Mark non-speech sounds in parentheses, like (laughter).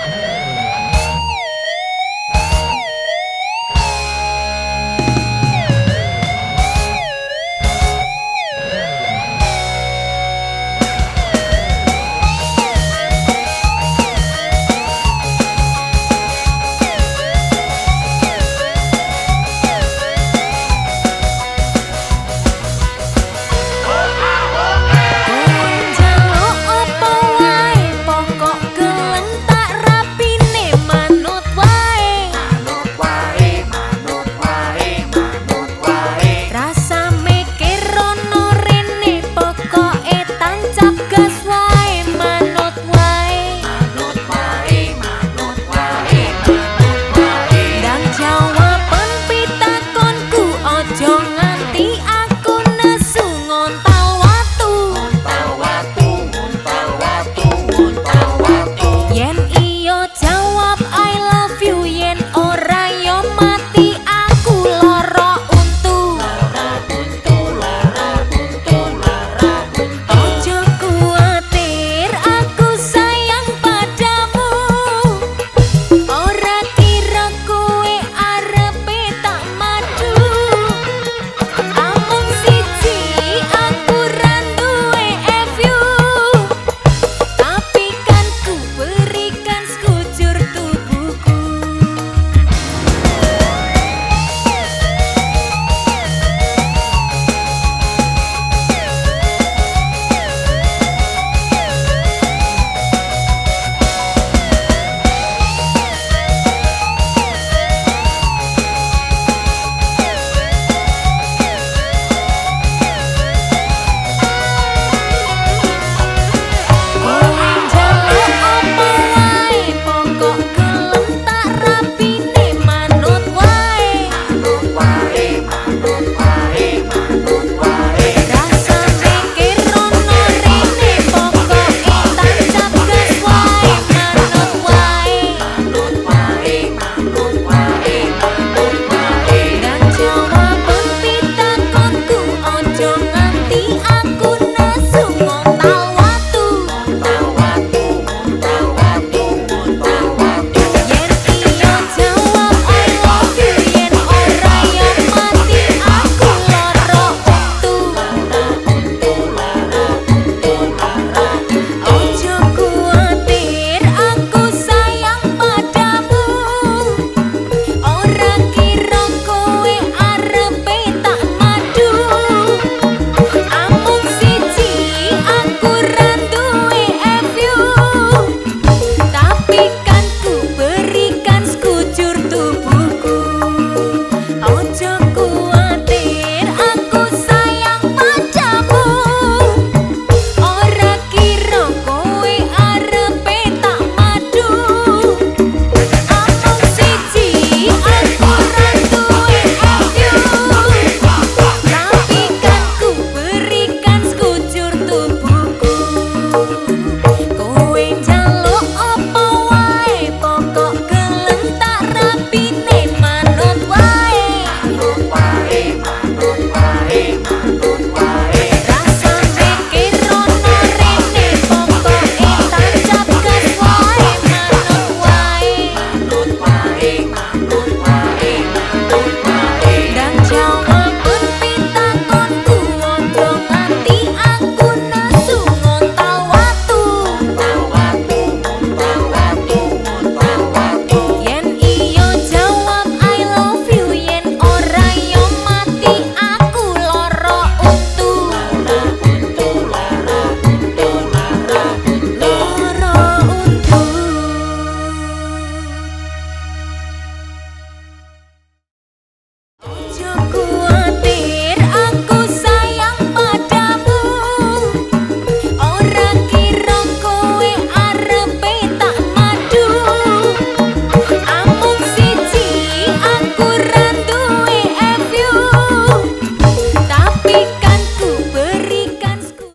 Yeah. (laughs)